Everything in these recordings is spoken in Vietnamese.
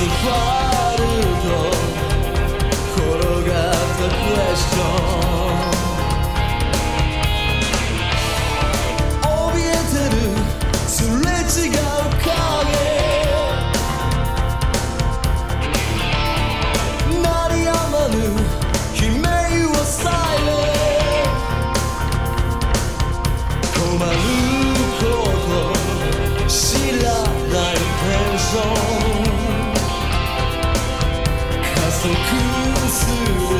ずファールド転がったクエスチョンくする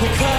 because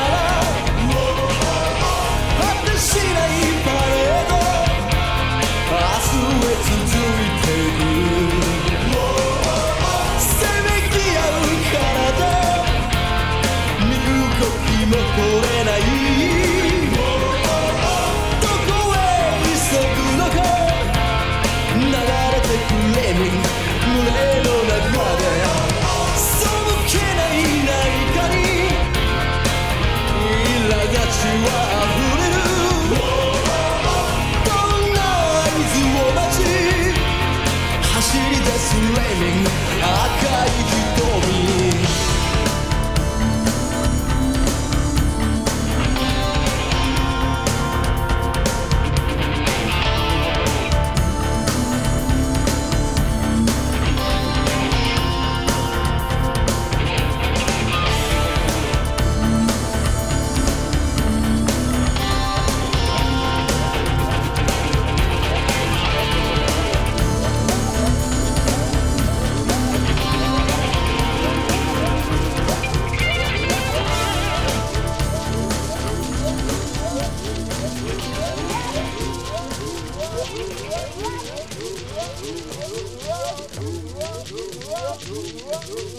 Thank you.